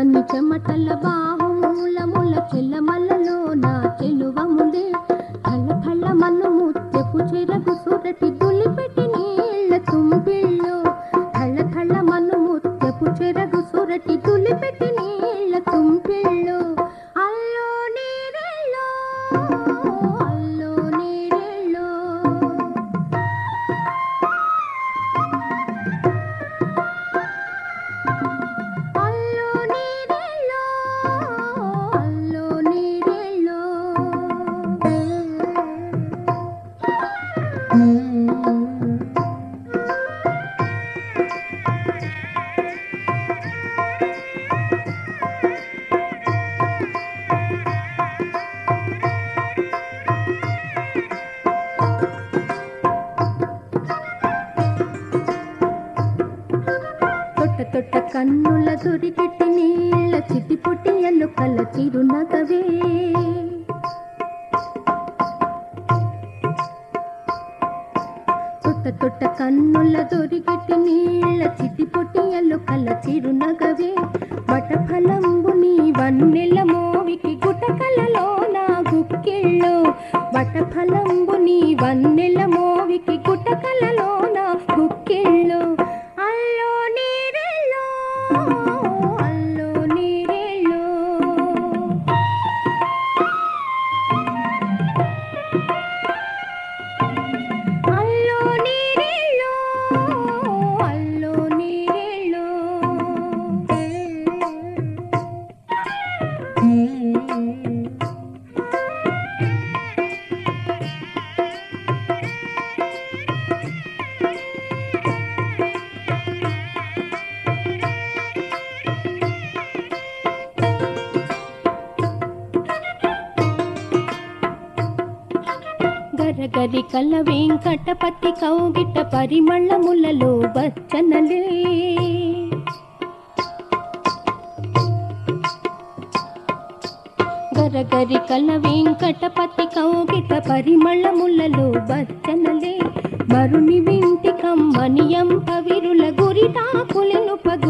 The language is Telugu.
పల్లు చన్ని చెమటల బాహుమూలముల చెల్లమల్లలో నా చెలువములే కళ్ళ కళ్ళ మన్ను ముత్యపు చెరకు సురటి దులిపెట్టి నీళ్ళ తుంపిళ్ళు కళ్ళ కళ్ళ మన్ను ముత్యపు చెరకు సురటి దులిపెట్టి కన్నుల దొరికెట్టి నీళ్ళ చిట్టి పుట్టి ఎన్నుకల చిరునగవే. తొట్ట తొట్ట కన్నుల దొరికెట్టి నీళ్ళ చిట్టి పుట్టి ఎన్నుకల చిరునగవే. వట ఫలంబు నీ వన్నెల మోవికి గుటకలలో నా గుక్కిళ్ళు. వట ఫలంబు నీ వన్నెల మోవికి గుటకలలో నా గుక్కిళ్ళు. గరగరి కల వెంకటపతి కౌగిట పరిమళములలో బచ్చనలే. గరగరి కల వెంకటపతి కౌగిట పరిమళములలో బచ్చనలే. మరుని వింటి కమ్మనియం పవిరుల గురిటాకులను పగు